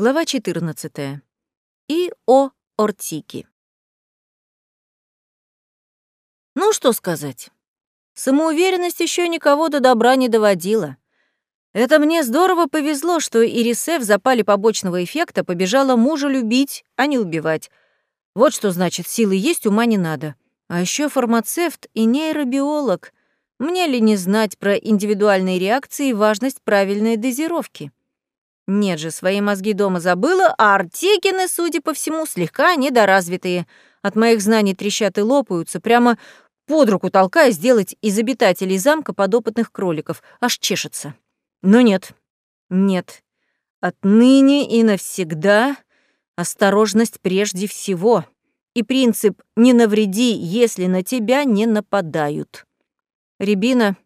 Глава 14. И о Ортики. Ну, что сказать. Самоуверенность еще никого до добра не доводила. Это мне здорово повезло, что Ирисе в запале побочного эффекта побежала мужа любить, а не убивать. Вот что значит, силы есть, ума не надо. А еще фармацевт и нейробиолог. Мне ли не знать про индивидуальные реакции и важность правильной дозировки? Нет же, свои мозги дома забыла, а Артекины, судя по всему, слегка недоразвитые. От моих знаний трещат и лопаются, прямо под руку толкая сделать из обитателей замка подопытных кроликов. Аж чешется. Но нет, нет. Отныне и навсегда осторожность прежде всего. И принцип «не навреди, если на тебя не нападают». Рябина,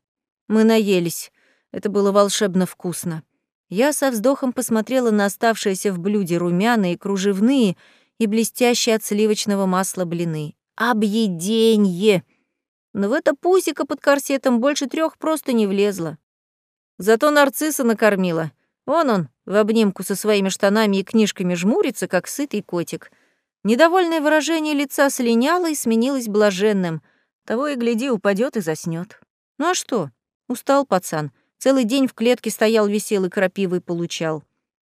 мы наелись. Это было волшебно вкусно. Я со вздохом посмотрела на оставшиеся в блюде румяные, кружевные и блестящие от сливочного масла блины. Объеденье! Но в это пусико под корсетом больше трех просто не влезло. Зато нарцисса накормила. Вон он, в обнимку со своими штанами и книжками жмурится, как сытый котик. Недовольное выражение лица слиняло и сменилось блаженным. Того и гляди, упадет и заснет. Ну а что? Устал пацан — Целый день в клетке стоял веселый крапивый получал.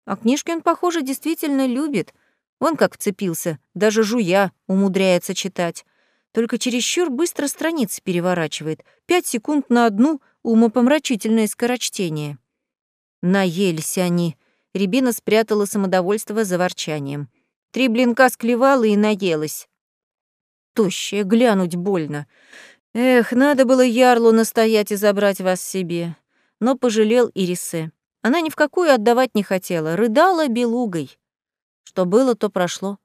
А книжки он, похоже, действительно любит. Он как вцепился, даже жуя умудряется читать. Только чересчур быстро страницы переворачивает. Пять секунд на одну умопомрачительное скорочтение. Наелись они. Рябина спрятала самодовольство за ворчанием. Три блинка склевала и наелась. Тощая, глянуть больно. Эх, надо было Ярлу настоять и забрать вас себе но пожалел Ирисе. Она ни в какую отдавать не хотела, рыдала белугой. Что было, то прошло.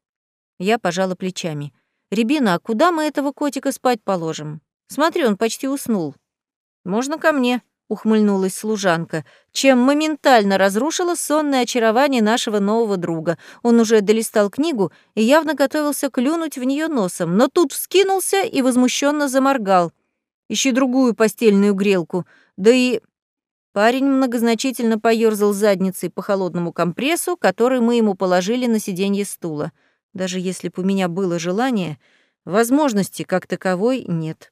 Я пожала плечами. «Рябина, а куда мы этого котика спать положим? Смотри, он почти уснул». «Можно ко мне», — ухмыльнулась служанка, чем моментально разрушила сонное очарование нашего нового друга. Он уже долистал книгу и явно готовился клюнуть в нее носом, но тут вскинулся и возмущенно заморгал. «Ищи другую постельную грелку. Да и Парень многозначительно поёрзал задницей по холодному компрессу, который мы ему положили на сиденье стула. Даже если бы у меня было желание, возможности как таковой нет.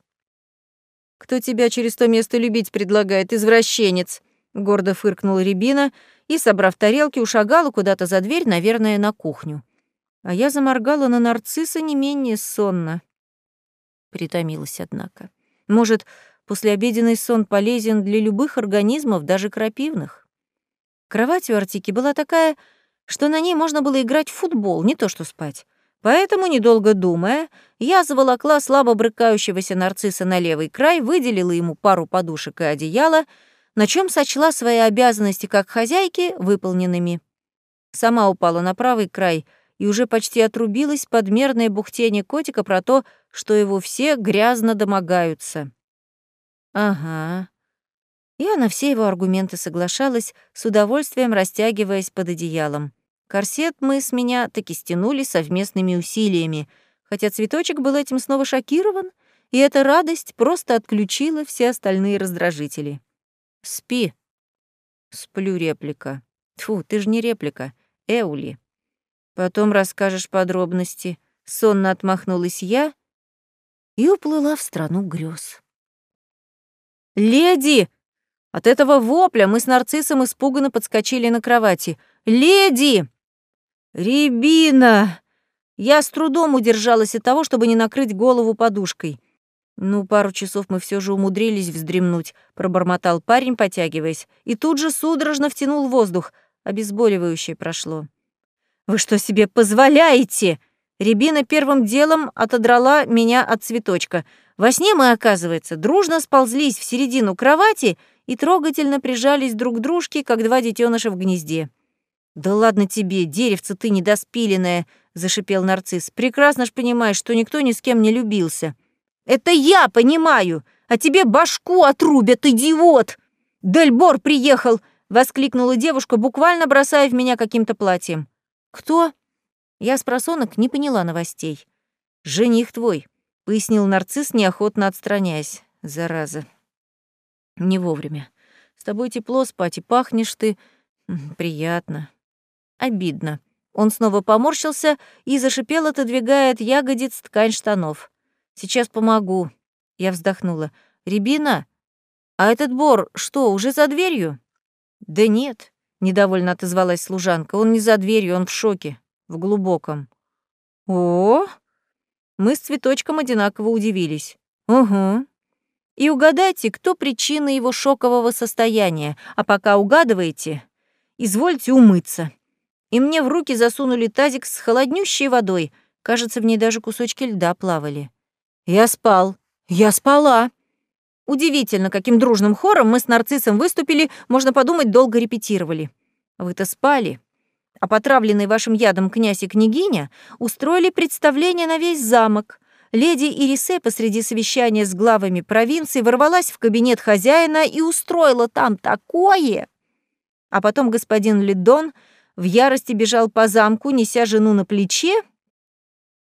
«Кто тебя через то место любить предлагает, извращенец?» — гордо фыркнула Рябина и, собрав тарелки, ушагала куда-то за дверь, наверное, на кухню. А я заморгала на нарцисса не менее сонно. Притомилась, однако. Может, Послеобеденный сон полезен для любых организмов, даже крапивных. Кровать у Артики была такая, что на ней можно было играть в футбол, не то что спать. Поэтому, недолго думая, я заволокла слабо брыкающегося нарцисса на левый край, выделила ему пару подушек и одеяла, на чем сочла свои обязанности как хозяйки выполненными. Сама упала на правый край и уже почти отрубилась подмерное бухтение котика про то, что его все грязно домогаются. Ага. Я на все его аргументы соглашалась, с удовольствием растягиваясь под одеялом. Корсет мы с меня таки стянули совместными усилиями, хотя цветочек был этим снова шокирован, и эта радость просто отключила все остальные раздражители. «Спи». Сплю реплика. Тфу, ты же не реплика. Эули. Потом расскажешь подробности. Сонно отмахнулась я и уплыла в страну грез. «Леди!» От этого вопля мы с нарциссом испуганно подскочили на кровати. «Леди!» «Рябина!» Я с трудом удержалась от того, чтобы не накрыть голову подушкой. «Ну, пару часов мы все же умудрились вздремнуть», — пробормотал парень, потягиваясь, и тут же судорожно втянул воздух. Обезболивающее прошло. «Вы что себе позволяете?» Рябина первым делом отодрала меня от цветочка — во сне мы, оказывается, дружно сползлись в середину кровати и трогательно прижались друг к дружке, как два детеныша в гнезде. «Да ладно тебе, деревце ты недоспиленное!» — зашипел нарцисс. «Прекрасно ж понимаешь, что никто ни с кем не любился». «Это я понимаю! А тебе башку отрубят, идиот!» «Дельбор приехал!» — воскликнула девушка, буквально бросая в меня каким-то платьем. «Кто?» Я с просонок не поняла новостей. «Жених твой», пояснил нарцисс, неохотно отстраняясь. Зараза. Не вовремя. С тобой тепло спать, и пахнешь ты... Приятно. Обидно. Он снова поморщился и зашипел, отодвигая от ягодиц ткань штанов. «Сейчас помогу». Я вздохнула. «Рябина, а этот бор что, уже за дверью?» «Да нет», — недовольно отозвалась служанка. «Он не за дверью, он в шоке, в глубоком». «О!» Мы с цветочком одинаково удивились. «Угу». И угадайте, кто причина его шокового состояния, а пока угадываете, извольте умыться и мне в руки засунули тазик с холоднющей водой. Кажется, в ней даже кусочки льда плавали. Я спал. Я спала. Удивительно, каким дружным хором мы с нарциссом выступили, можно подумать, долго репетировали. Вы-то спали. А потравленный вашим ядом князь и княгиня устроили представление на весь замок. Леди Ирисе посреди совещания с главами провинции ворвалась в кабинет хозяина и устроила там такое. А потом господин Лидон — в ярости бежал по замку, неся жену на плече,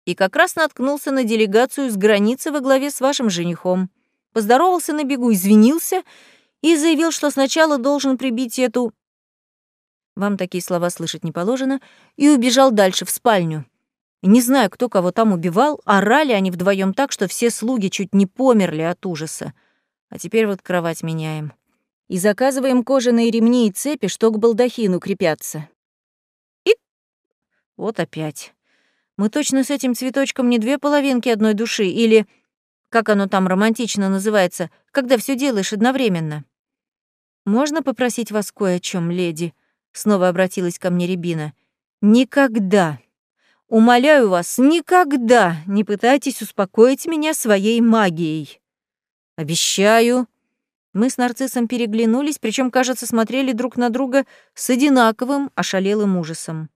и как раз наткнулся на делегацию с границы во главе с вашим женихом. Поздоровался на бегу, извинился и заявил, что сначала должен прибить эту... Вам такие слова слышать не положено, и убежал дальше, в спальню. Не знаю, кто кого там убивал, орали они вдвоем так, что все слуги чуть не померли от ужаса. А теперь вот кровать меняем. И заказываем кожаные ремни и цепи, что к балдахину крепятся. Вот опять. Мы точно с этим цветочком не две половинки одной души, или, как оно там романтично называется, когда все делаешь одновременно. «Можно попросить вас кое о чем, леди?» — снова обратилась ко мне Рябина. «Никогда, умоляю вас, никогда не пытайтесь успокоить меня своей магией». «Обещаю». Мы с нарциссом переглянулись, причем, кажется, смотрели друг на друга с одинаковым ошалелым ужасом.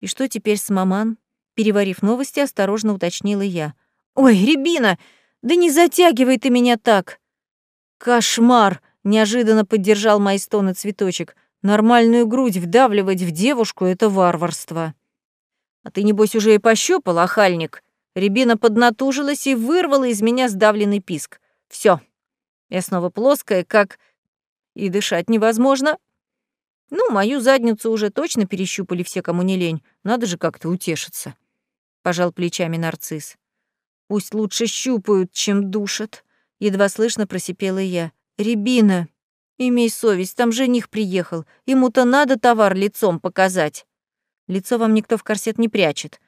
«И что теперь с маман?» Переварив новости, осторожно уточнила я. «Ой, Рябина, да не затягивай ты меня так!» «Кошмар!» — неожиданно поддержал мои стоны цветочек. «Нормальную грудь вдавливать в девушку — это варварство». «А ты, небось, уже и пощупал, охальник?» Рябина поднатужилась и вырвала из меня сдавленный писк. Все, Я снова плоская, как... И дышать невозможно. Ну, мою задницу уже точно перещупали все, кому не лень. Надо же как-то утешиться. Пожал плечами нарцисс. Пусть лучше щупают, чем душат. Едва слышно просипела я. Рябина, имей совесть, там жених приехал. Ему-то надо товар лицом показать. Лицо вам никто в корсет не прячет.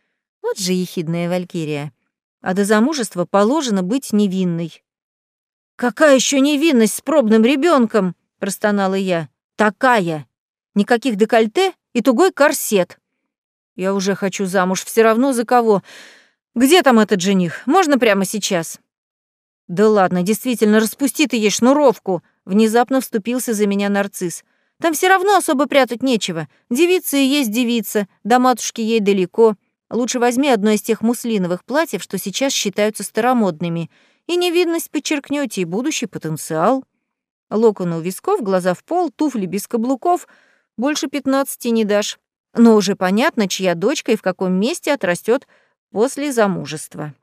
Вот же ехидная валькирия. А до замужества положено быть невинной. «Какая еще невинность с пробным ребенком? простонала я. «Такая!» Никаких декольте и тугой корсет. Я уже хочу замуж, все равно за кого. Где там этот жених? Можно прямо сейчас? Да ладно, действительно, распусти ты ей шнуровку. Внезапно вступился за меня нарцисс. Там все равно особо прятать нечего. Девица и есть девица, до матушки ей далеко. Лучше возьми одно из тех муслиновых платьев, что сейчас считаются старомодными. И невидность подчеркнете, и будущий потенциал. Локоны у висков, глаза в пол, туфли без каблуков — больше пятнадцати не дашь. Но уже понятно, чья дочка и в каком месте отрастет после замужества.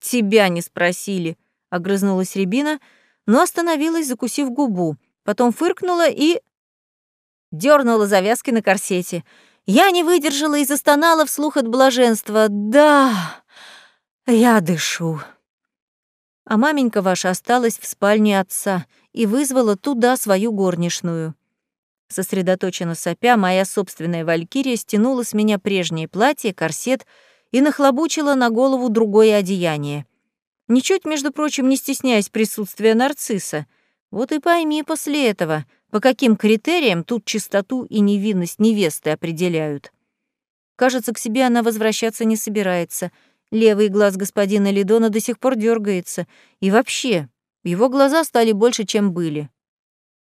«Тебя не спросили», — огрызнулась Рябина, но остановилась, закусив губу, потом фыркнула и... дернула завязки на корсете. Я не выдержала и застонала вслух от блаженства. «Да, я дышу». А маменька ваша осталась в спальне отца и вызвала туда свою горничную. Сосредоточенно сопя, моя собственная валькирия стянула с меня прежнее платье, корсет и нахлобучила на голову другое одеяние. Ничуть, между прочим, не стесняясь присутствия нарцисса. Вот и пойми после этого, по каким критериям тут чистоту и невинность невесты определяют. Кажется, к себе она возвращаться не собирается. Левый глаз господина Лидона до сих пор дергается. И вообще, его глаза стали больше, чем были.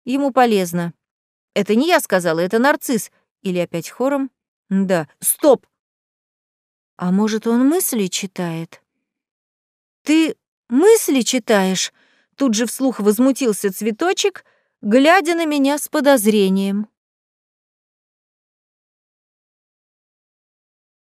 Ему полезно. Это не я сказала, это нарцисс. Или опять хором? Да. Стоп! А может, он мысли читает? Ты мысли читаешь? Тут же вслух возмутился цветочек, глядя на меня с подозрением.